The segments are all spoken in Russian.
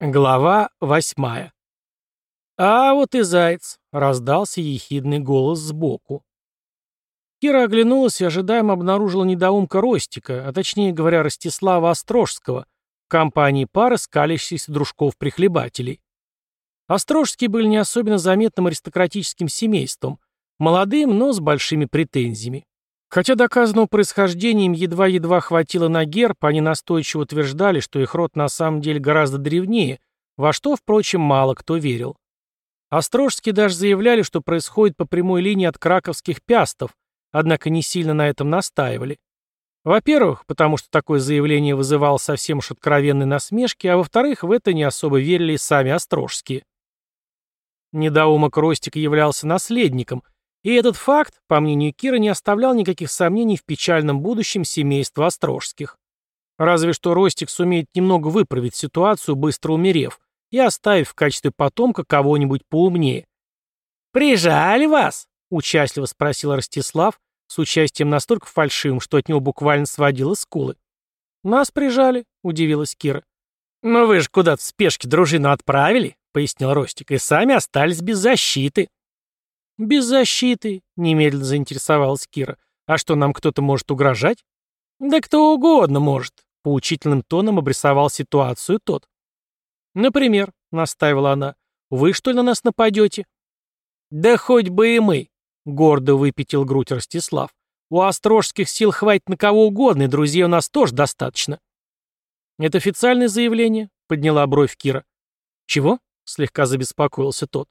Глава восьмая. «А вот и заяц!» — раздался ехидный голос сбоку. Кира оглянулась и ожидаемо обнаружила недоумка Ростика, а точнее говоря, Ростислава Острожского, в компании пары скалящихся дружков-прихлебателей. Острожские были не особенно заметным аристократическим семейством, молодым, но с большими претензиями. Хотя доказанного происхождения им едва-едва хватило на герб, они настойчиво утверждали, что их род на самом деле гораздо древнее, во что, впрочем, мало кто верил. Острожские даже заявляли, что происходит по прямой линии от краковских пястов, однако не сильно на этом настаивали. Во-первых, потому что такое заявление вызывало совсем уж откровенные насмешки, а во-вторых, в это не особо верили и сами острожские. Недоумок Ростик являлся наследником – и этот факт, по мнению Кира, не оставлял никаких сомнений в печальном будущем семейства Острожских. Разве что Ростик сумеет немного выправить ситуацию, быстро умерев, и оставив в качестве потомка кого-нибудь поумнее. «Прижали вас?» — участливо спросил Ростислав, с участием настолько фальшивым, что от него буквально сводило скулы. «Нас прижали», — удивилась Кира. «Но вы же куда-то в спешке дружину отправили», — пояснил Ростик, — «и сами остались без защиты». «Без защиты», — немедленно заинтересовалась Кира. «А что, нам кто-то может угрожать?» «Да кто угодно может», — поучительным тоном обрисовал ситуацию тот. «Например», — наставила она, — «вы что ли на нас нападете?» «Да хоть бы и мы», — гордо выпятил грудь Ростислав. «У острожских сил хватит на кого угодно, и друзей у нас тоже достаточно». «Это официальное заявление», — подняла бровь Кира. «Чего?» — слегка забеспокоился тот.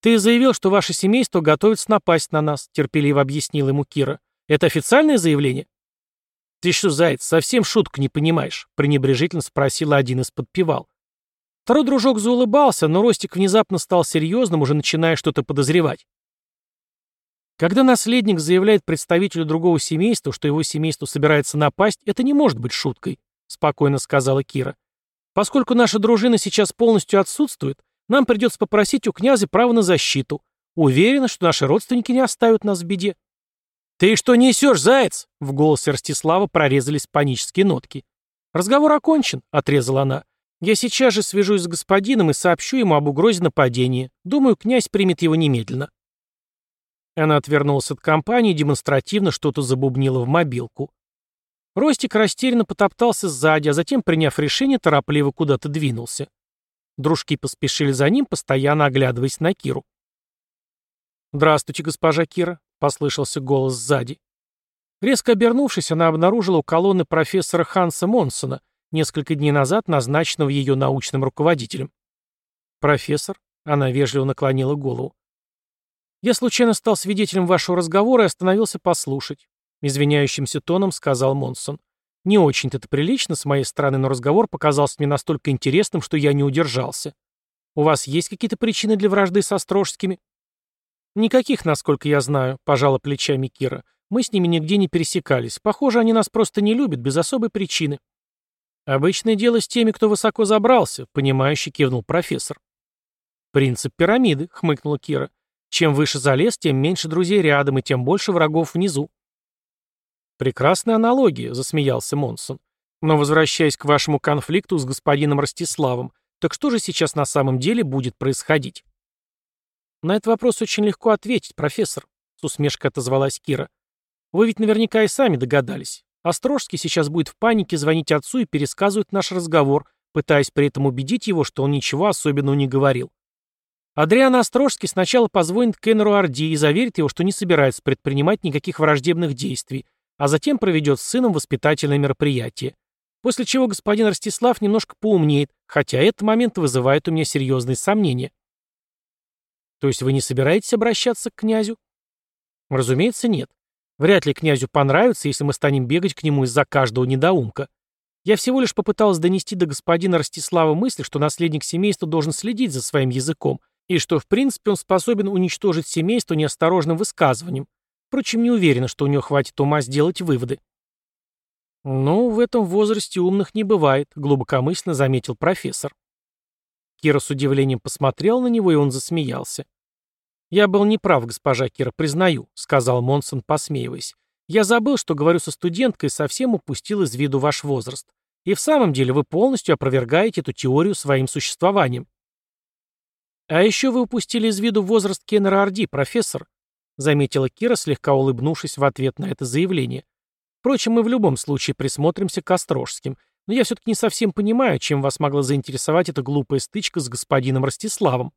«Ты заявил, что ваше семейство готовится напасть на нас», — терпеливо объяснил ему Кира. «Это официальное заявление?» «Ты что, заяц, совсем шутку не понимаешь?» — пренебрежительно спросил один из подпевал. Второй дружок заулыбался, но Ростик внезапно стал серьезным, уже начиная что-то подозревать. Когда наследник заявляет представителю другого семейства, что его семейство собирается напасть, это не может быть шуткой, спокойно сказала Кира. Поскольку наша дружина сейчас полностью отсутствует, нам придется попросить у князя право на защиту. Уверена, что наши родственники не оставят нас в беде». «Ты что несешь, заяц?» — в голосе Ростислава прорезались панические нотки. «Разговор окончен», — отрезала она. «Я сейчас же свяжусь с господином и сообщу ему об угрозе нападения. Думаю, князь примет его немедленно». Она отвернулась от компании и демонстративно что-то забубнила в мобилку. Ростик растерянно потоптался сзади, а затем, приняв решение, торопливо куда-то двинулся. Дружки поспешили за ним, постоянно оглядываясь на Киру. «Здравствуйте, госпожа Кира», — послышался голос сзади. Резко обернувшись, она обнаружила у колонны профессора Ханса Монсона, несколько дней назад назначенного ее научным руководителем. «Профессор?» — она вежливо наклонила голову. «Я случайно стал свидетелем вашего разговора и остановился послушать», — извиняющимся тоном сказал Монсон. Не очень-то это прилично с моей стороны, но разговор показался мне настолько интересным, что я не удержался. У вас есть какие-то причины для вражды со Острожскими? Никаких, насколько я знаю, пожала плечами Кира. Мы с ними нигде не пересекались. Похоже, они нас просто не любят, без особой причины. Обычное дело с теми, кто высоко забрался, понимающе кивнул профессор. Принцип пирамиды, хмыкнула Кира. Чем выше залез, тем меньше друзей рядом и тем больше врагов внизу. «Прекрасная аналогия», — засмеялся Монсон. «Но возвращаясь к вашему конфликту с господином Ростиславом, так что же сейчас на самом деле будет происходить?» «На этот вопрос очень легко ответить, профессор», — с усмешкой отозвалась Кира. «Вы ведь наверняка и сами догадались. Острожский сейчас будет в панике звонить отцу и пересказывать наш разговор, пытаясь при этом убедить его, что он ничего особенного не говорил. Адриан Острожский сначала позвонит Кеннеру Орди и заверит его, что не собирается предпринимать никаких враждебных действий, а затем проведет с сыном воспитательное мероприятие. После чего господин Ростислав немножко поумнеет, хотя этот момент вызывает у меня серьезные сомнения. То есть вы не собираетесь обращаться к князю? Разумеется, нет. Вряд ли князю понравится, если мы станем бегать к нему из-за каждого недоумка. Я всего лишь попыталась донести до господина Ростислава мысль, что наследник семейства должен следить за своим языком, и что, в принципе, он способен уничтожить семейство неосторожным высказыванием, Впрочем, не уверена, что у нее хватит ума сделать выводы. «Ну, в этом возрасте умных не бывает», — глубокомысленно заметил профессор. Кира с удивлением посмотрел на него, и он засмеялся. «Я был неправ, госпожа Кира, признаю», — сказал Монсон, посмеиваясь. «Я забыл, что говорю со студенткой, совсем упустил из виду ваш возраст. И в самом деле вы полностью опровергаете эту теорию своим существованием. А еще вы упустили из виду возраст Кеннера Орди, профессор, заметила Кира, слегка улыбнувшись в ответ на это заявление. Впрочем, мы в любом случае присмотримся к Острожским, но я все-таки не совсем понимаю, чем вас могла заинтересовать эта глупая стычка с господином Ростиславом.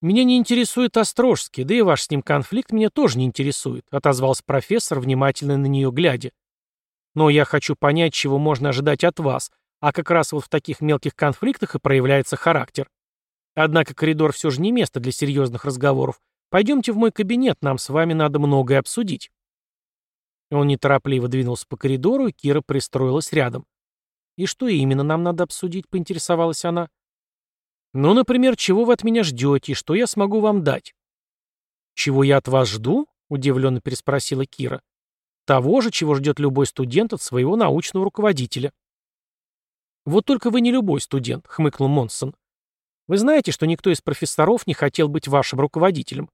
«Меня не интересует Острожский, да и ваш с ним конфликт меня тоже не интересует», отозвался профессор, внимательно на нее глядя. «Но я хочу понять, чего можно ожидать от вас, а как раз вот в таких мелких конфликтах и проявляется характер. Однако коридор все же не место для серьезных разговоров. Пойдемте в мой кабинет, нам с вами надо многое обсудить». Он неторопливо двинулся по коридору, и Кира пристроилась рядом. «И что именно нам надо обсудить?» — поинтересовалась она. Ну, например, чего вы от меня ждете и что я смогу вам дать? Чего я от вас жду? Удивленно переспросила Кира. Того же, чего ждет любой студент от своего научного руководителя. Вот только вы не любой студент, хмыкнул Монсон. Вы знаете, что никто из профессоров не хотел быть вашим руководителем.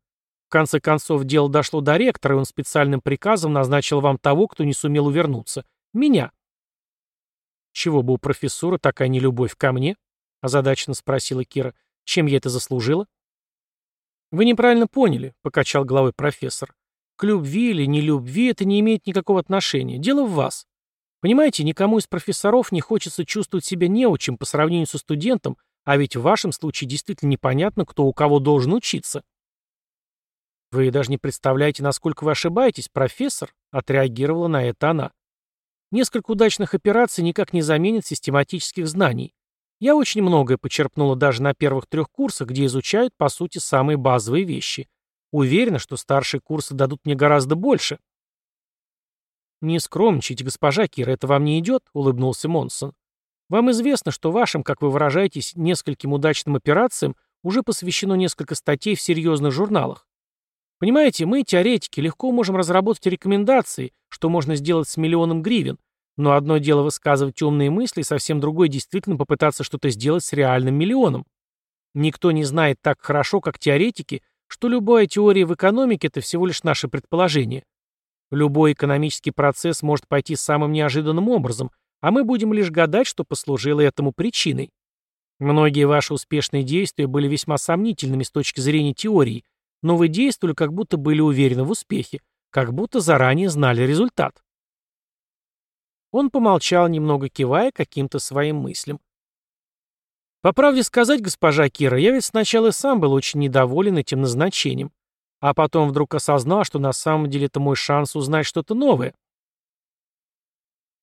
Конце концов, дело дошло до ректора, и он специальным приказом назначил вам того, кто не сумел увернуться. Меня. Чего бы у профессора такая нелюбовь ко мне? озадаченно спросила Кира. «Чем я это заслужила?» «Вы неправильно поняли», — покачал головой профессор. «К любви или не любви это не имеет никакого отношения. Дело в вас. Понимаете, никому из профессоров не хочется чувствовать себя неучим по сравнению со студентом, а ведь в вашем случае действительно непонятно, кто у кого должен учиться». «Вы даже не представляете, насколько вы ошибаетесь, профессор», — отреагировала на это она. «Несколько удачных операций никак не заменят систематических знаний. Я очень многое почерпнула даже на первых трех курсах, где изучают, по сути, самые базовые вещи. Уверена, что старшие курсы дадут мне гораздо больше. «Не скромничайте, госпожа Кира, это вам не идет?» — улыбнулся Монсон. «Вам известно, что вашим, как вы выражаетесь, нескольким удачным операциям уже посвящено несколько статей в серьезных журналах. Понимаете, мы, теоретики, легко можем разработать рекомендации, что можно сделать с миллионом гривен, но одно дело высказывать умные мысли, совсем другое действительно попытаться что-то сделать с реальным миллионом. Никто не знает так хорошо, как теоретики, что любая теория в экономике – это всего лишь наше предположение. Любой экономический процесс может пойти самым неожиданным образом, а мы будем лишь гадать, что послужило этому причиной. Многие ваши успешные действия были весьма сомнительными с точки зрения теории, но вы действовали, как будто были уверены в успехе, как будто заранее знали результат. Он помолчал, немного кивая каким-то своим мыслям. По правде сказать, госпожа Кира, я ведь сначала сам был очень недоволен этим назначением, а потом вдруг осознал, что на самом деле это мой шанс узнать что-то новое.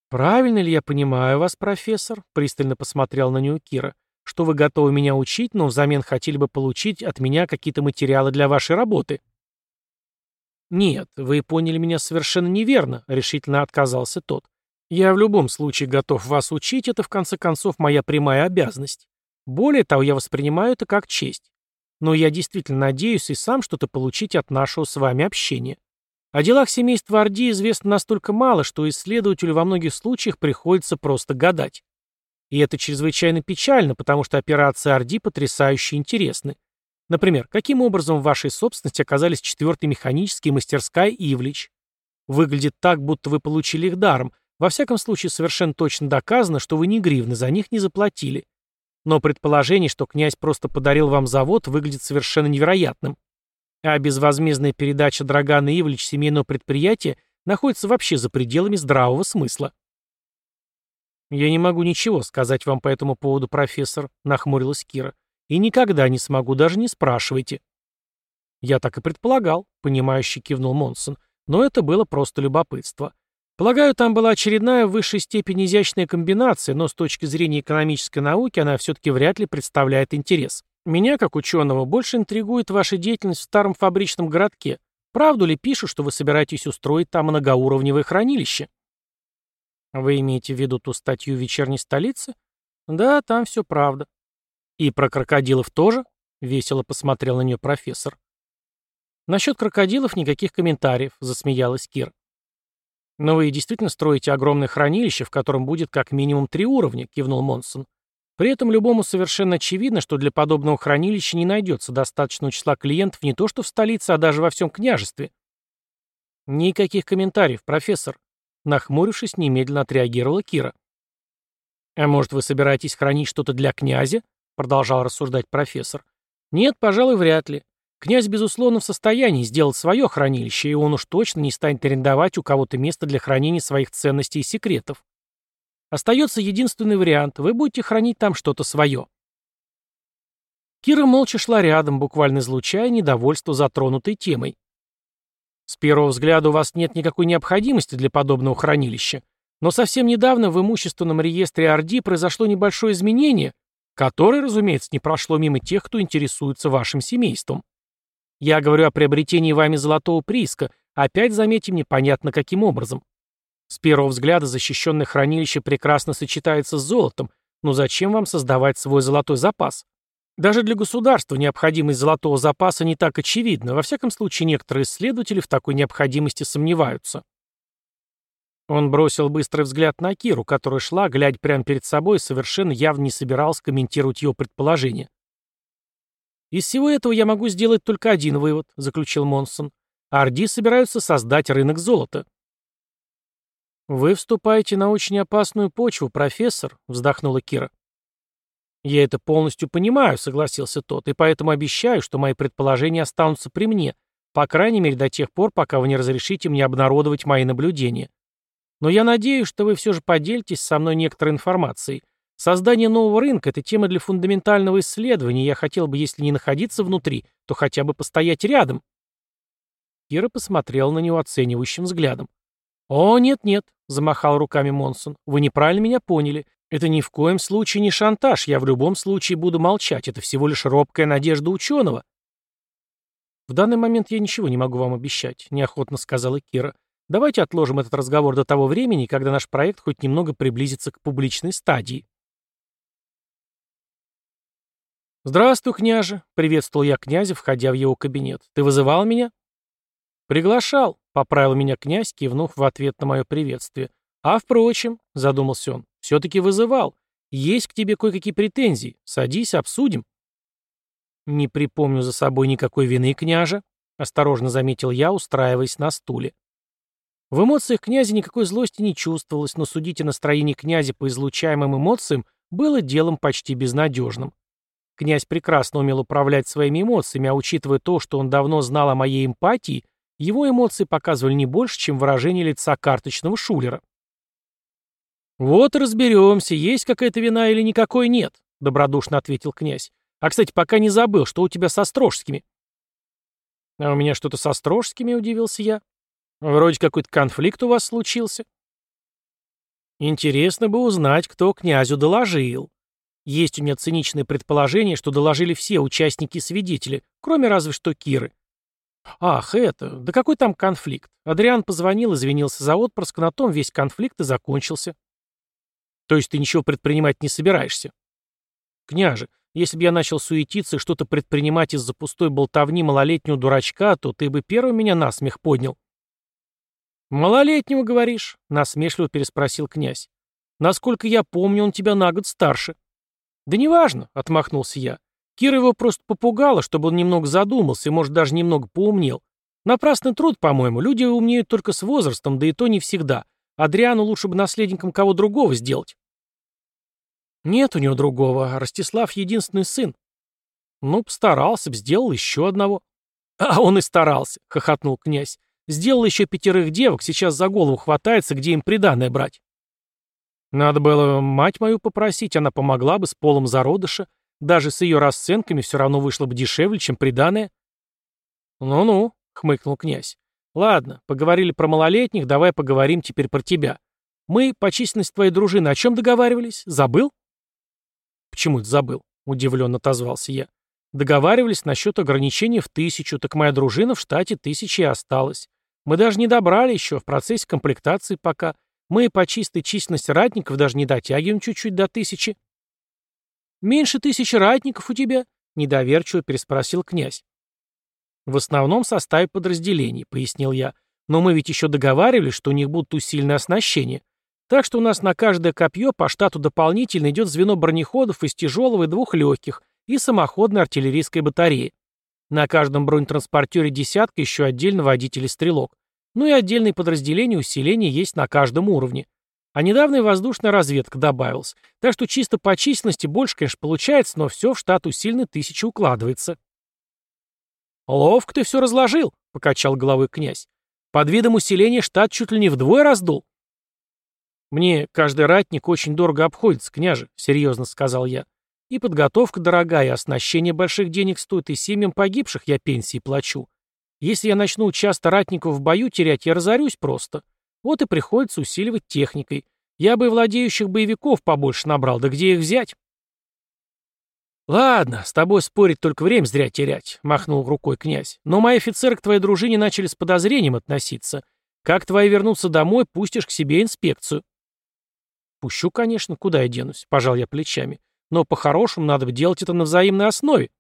«Правильно ли я понимаю вас, профессор?» — пристально посмотрел на нее Кира. «Что вы готовы меня учить, но взамен хотели бы получить от меня какие-то материалы для вашей работы?» «Нет, вы поняли меня совершенно неверно», — решительно отказался тот. Я в любом случае готов вас учить, это в конце концов моя прямая обязанность. Более того, я воспринимаю это как честь. Но я действительно надеюсь и сам что-то получить от нашего с вами общения. О делах семейства Орди известно настолько мало, что исследователю во многих случаях приходится просто гадать. И это чрезвычайно печально, потому что операции Орди потрясающе интересны. Например, каким образом в вашей собственности оказались четвертый механический мастерская Ивлич? Выглядит так, будто вы получили их даром, во всяком случае, совершенно точно доказано, что вы ни гривны за них не заплатили. Но предположение, что князь просто подарил вам завод, выглядит совершенно невероятным. А безвозмездная передача Драгана Ивлевич семейного предприятия находится вообще за пределами здравого смысла. «Я не могу ничего сказать вам по этому поводу, профессор», — нахмурилась Кира. «И никогда не смогу, даже не спрашивайте». «Я так и предполагал», — понимающе кивнул Монсон. «Но это было просто любопытство. Полагаю, там была очередная в высшей степени изящная комбинация, но с точки зрения экономической науки она все-таки вряд ли представляет интерес. Меня, как ученого, больше интригует ваша деятельность в старом фабричном городке. Правду ли пишут, что вы собираетесь устроить там многоуровневое хранилище? Вы имеете в виду ту статью вечерней столице? Да, там все правда. И про крокодилов тоже? Весело посмотрел на нее профессор. Насчет крокодилов никаких комментариев, засмеялась Кир. «Но вы действительно строите огромное хранилище, в котором будет как минимум три уровня», — кивнул Монсон. «При этом любому совершенно очевидно, что для подобного хранилища не найдется достаточного числа клиентов не то что в столице, а даже во всем княжестве». «Никаких комментариев, профессор», — нахмурившись, немедленно отреагировала Кира. «А может, вы собираетесь хранить что-то для князя?» — продолжал рассуждать профессор. «Нет, пожалуй, вряд ли. Князь, безусловно, в состоянии сделать свое хранилище, и он уж точно не станет арендовать у кого-то место для хранения своих ценностей и секретов. Остается единственный вариант — вы будете хранить там что-то свое». Кира молча шла рядом, буквально излучая недовольство затронутой темой. С первого взгляда у вас нет никакой необходимости для подобного хранилища, но совсем недавно в имущественном реестре Орди произошло небольшое изменение, которое, разумеется, не прошло мимо тех, кто интересуется вашим семейством. Я говорю о приобретении вами золотого прииска, опять заметьте непонятно каким образом. С первого взгляда защищенное хранилище прекрасно сочетается с золотом, но зачем вам создавать свой золотой запас? Даже для государства необходимость золотого запаса не так очевидна, во всяком случае некоторые исследователи в такой необходимости сомневаются. Он бросил быстрый взгляд на Киру, которая шла, глядя прямо перед собой, совершенно явно не собиралась комментировать его предположение. «Из всего этого я могу сделать только один вывод», — заключил Монсон. «Орди собираются создать рынок золота». «Вы вступаете на очень опасную почву, профессор», — вздохнула Кира. «Я это полностью понимаю», — согласился тот, «и поэтому обещаю, что мои предположения останутся при мне, по крайней мере до тех пор, пока вы не разрешите мне обнародовать мои наблюдения. Но я надеюсь, что вы все же поделитесь со мной некоторой информацией. Создание нового рынка — это тема для фундаментального исследования, я хотел бы, если не находиться внутри, то хотя бы постоять рядом». Кира посмотрел на него оценивающим взглядом. «О, нет-нет», — замахал руками Монсон, — «вы неправильно меня поняли. Это ни в коем случае не шантаж, я в любом случае буду молчать, это всего лишь робкая надежда ученого. В данный момент я ничего не могу вам обещать, неохотно сказала Кира. Давайте отложим этот разговор до того времени, когда наш проект хоть немного приблизится к публичной стадии. «Здравствуй, княже», — приветствовал я князя, входя в его кабинет. «Ты вызывал меня?» «Приглашал», — поправил меня князь, кивнув в ответ на мое приветствие. «А, впрочем», — задумался он, — «все-таки вызывал. Есть к тебе кое-какие претензии. Садись, обсудим». «Не припомню за собой никакой вины, княжа», — осторожно заметил я, устраиваясь на стуле. В эмоциях князя никакой злости не чувствовалось, но судить о настроении князя по излучаемым эмоциям было делом почти безнадежным. Князь прекрасно умел управлять своими эмоциями, а учитывая то, что он давно знал о моей эмпатии, его эмоции показывали не больше, чем выражение лица карточного шулера. «Вот и разберемся, есть какая-то вина или никакой нет», — добродушно ответил князь. «А, кстати, пока не забыл, что у тебя со Строжскими». «А у меня что-то со Строжскими?» — удивился я. «Вроде какой-то конфликт у вас случился». «Интересно бы узнать, кто князю доложил. Есть у меня циничное предположение, что доложили все участники-свидетели, кроме разве что Киры. Ах, это, да какой там конфликт? Адриан позвонил, извинился за отпрыск, на том весь конфликт и закончился. То есть ты ничего предпринимать не собираешься? Княже, если бы я начал суетиться и что-то предпринимать из-за пустой болтовни малолетнего дурачка, то ты бы первым меня на смех поднял. «Малолетнего, говоришь?» — насмешливо переспросил князь. «Насколько я помню, он тебя на год старше». «Да неважно», — отмахнулся я. Кира его просто попугала, чтобы он немного задумался и, может, даже немного поумнел. Напрасный труд, по-моему, люди умнеют только с возрастом, да и то не всегда. Адриану лучше бы наследником кого другого сделать. Нет у него другого, Ростислав единственный сын. Ну, постарался б, сделал еще одного. А он и старался, хохотнул князь. Сделал еще пятерых девок, сейчас за голову хватается, где им приданное брать. Надо было мать мою попросить, она помогла бы с полом зародыша. Даже с ее расценками все равно вышло бы дешевле, чем приданное. Ну-ну, хмыкнул князь. Ладно, поговорили про малолетних, давай поговорим теперь про тебя. Мы по численности твоей дружины о чем договаривались? Забыл? «Почему это забыл?» — удивленно отозвался я. «Договаривались насчет ограничения в тысячу, так моя дружина в штате тысячи и осталась. Мы даже не добрали еще, в процессе комплектации пока. Мы по чистой численности ратников даже не дотягиваем чуть-чуть до тысячи». «Меньше тысячи ратников у тебя?» — недоверчиво переспросил князь. «В основном составе подразделений», — пояснил я. «Но мы ведь еще договаривались, что у них будут усиленное оснащение. Так что у нас на каждое копье по штату дополнительно идет звено бронеходов из тяжелого и двух легких и самоходной артиллерийской батареи. На каждом бронетранспортере десятка еще отдельно водитель и стрелок. Ну и отдельные подразделения усиления есть на каждом уровне. А недавно и воздушная разведка добавилась. Так что чисто по численности больше, конечно, получается, но все в штат усиленный тысячи укладывается. «Ловко ты все разложил», — покачал головой князь. «Под видом усиления штат чуть ли не вдвое раздул». «Мне каждый ратник очень дорого обходится, княже», — серьезно сказал я. «И подготовка дорогая, и оснащение больших денег стоит, и семьям погибших я пенсии плачу. Если я начну часто ратников в бою терять, я разорюсь просто. Вот и приходится усиливать техникой. Я бы владеющих боевиков побольше набрал, да где их взять? «Ладно, с тобой спорить только время зря терять», — махнул рукой князь. «Но мои офицеры к твоей дружине начали с подозрением относиться. Как твои вернутся домой, пустишь к себе инспекцию». «Пущу, конечно, куда я денусь», — пожал я плечами. «Но по-хорошему надо бы делать это на взаимной основе».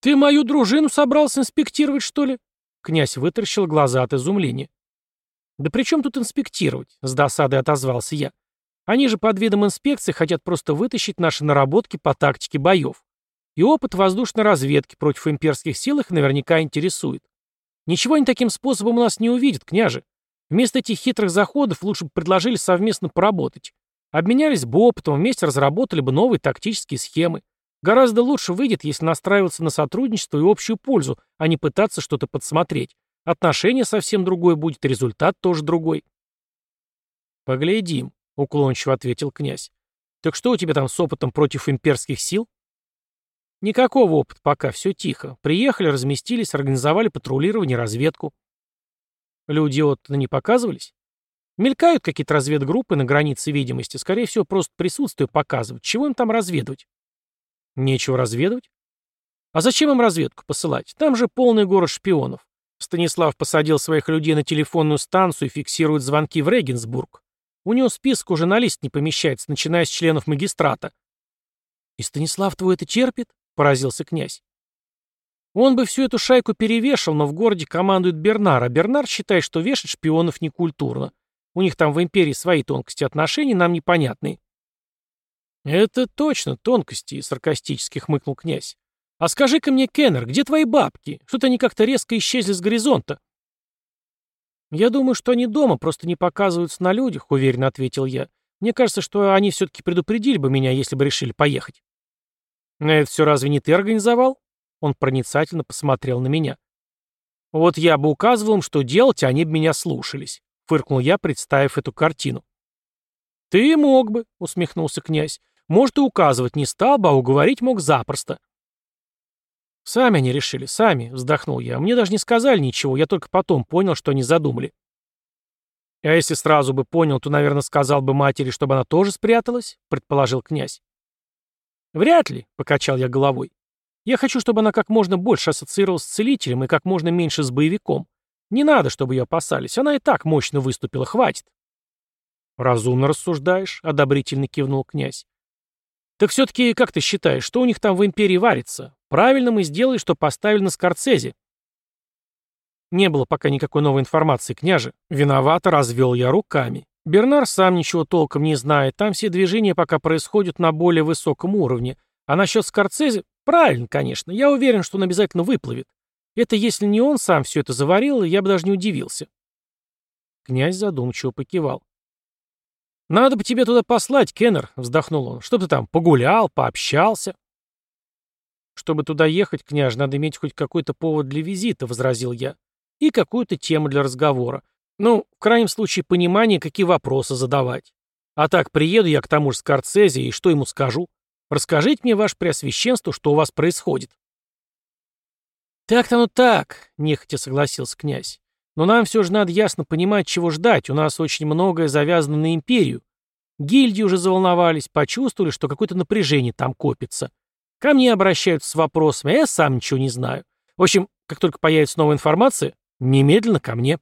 «Ты мою дружину собрался инспектировать, что ли?» Князь вытаращил глаза от изумления. «Да при чем тут инспектировать?» — с досадой отозвался я. «Они же под видом инспекции хотят просто вытащить наши наработки по тактике боев. И опыт воздушной разведки против имперских сил их наверняка интересует. Ничего они таким способом у нас не увидят, княже. Вместо этих хитрых заходов лучше бы предложили совместно поработать. Обменялись бы опытом, вместе разработали бы новые тактические схемы. Гораздо лучше выйдет, если настраиваться на сотрудничество и общую пользу, а не пытаться что-то подсмотреть. Отношение совсем другое будет, результат тоже другой. «Поглядим», — уклончиво ответил князь. «Так что у тебя там с опытом против имперских сил?» «Никакого опыта пока, все тихо. Приехали, разместились, организовали патрулирование, разведку». «Люди от не показывались?» «Мелькают какие-то разведгруппы на границе видимости. Скорее всего, просто присутствие показывают. Чего им там разведывать?» «Нечего разведывать?» «А зачем им разведку посылать? Там же полный город шпионов. Станислав посадил своих людей на телефонную станцию и фиксирует звонки в Регенсбург. У него список уже на лист не помещается, начиная с членов магистрата. «И Станислав твой это терпит?» — поразился князь. Он бы всю эту шайку перевешал, но в городе командует Бернар, а Бернар считает, что вешать шпионов некультурно. У них там в империи свои тонкости отношений, нам непонятные. «Это точно тонкости», — саркастически хмыкнул князь. «А скажи-ка мне, Кеннер, где твои бабки? Что-то они как-то резко исчезли с горизонта». «Я думаю, что они дома, просто не показываются на людях», — уверенно ответил я. «Мне кажется, что они все-таки предупредили бы меня, если бы решили поехать». «А это все разве не ты организовал?» Он проницательно посмотрел на меня. «Вот я бы указывал им, что делать, а они бы меня слушались», — фыркнул я, представив эту картину. «Ты мог бы», — усмехнулся князь. «Может, и указывать не стал бы, а уговорить мог запросто». «Сами они решили, сами», — вздохнул я. «Мне даже не сказали ничего, я только потом понял, что они задумали». «А если сразу бы понял, то, наверное, сказал бы матери, чтобы она тоже спряталась», — предположил князь. «Вряд ли», — покачал я головой. «Я хочу, чтобы она как можно больше ассоциировалась с целителем и как можно меньше с боевиком. Не надо, чтобы ее опасались, она и так мощно выступила, хватит». «Разумно рассуждаешь», — одобрительно кивнул князь. «Так все-таки, как ты считаешь, что у них там в империи варится? Правильно мы сделали, что поставили на Скорцезе. Не было пока никакой новой информации, княже. Виновато развел я руками. Бернар сам ничего толком не знает, там все движения пока происходят на более высоком уровне. А насчет Скорцезе, правильно, конечно, я уверен, что он обязательно выплывет. Это если не он сам все это заварил, я бы даже не удивился. Князь задумчиво покивал. «Надо бы тебе туда послать, Кеннер», — вздохнул он, — «чтоб ты там погулял, пообщался». «Чтобы туда ехать, княж, надо иметь хоть какой-то повод для визита», — возразил я. «И какую-то тему для разговора. Ну, в крайнем случае, понимание, какие вопросы задавать. А так, приеду я к тому же Скорцезе, и что ему скажу? Расскажите мне, ваше преосвященство, что у вас происходит». «Так-то ну так», — нехотя согласился князь. «Но нам все же надо ясно понимать, чего ждать. У нас очень многое завязано на империю. Гильдии уже заволновались, почувствовали, что какое-то напряжение там копится. Ко мне обращаются с вопросами, а я сам ничего не знаю. В общем, как только появится новая информация, немедленно ко мне.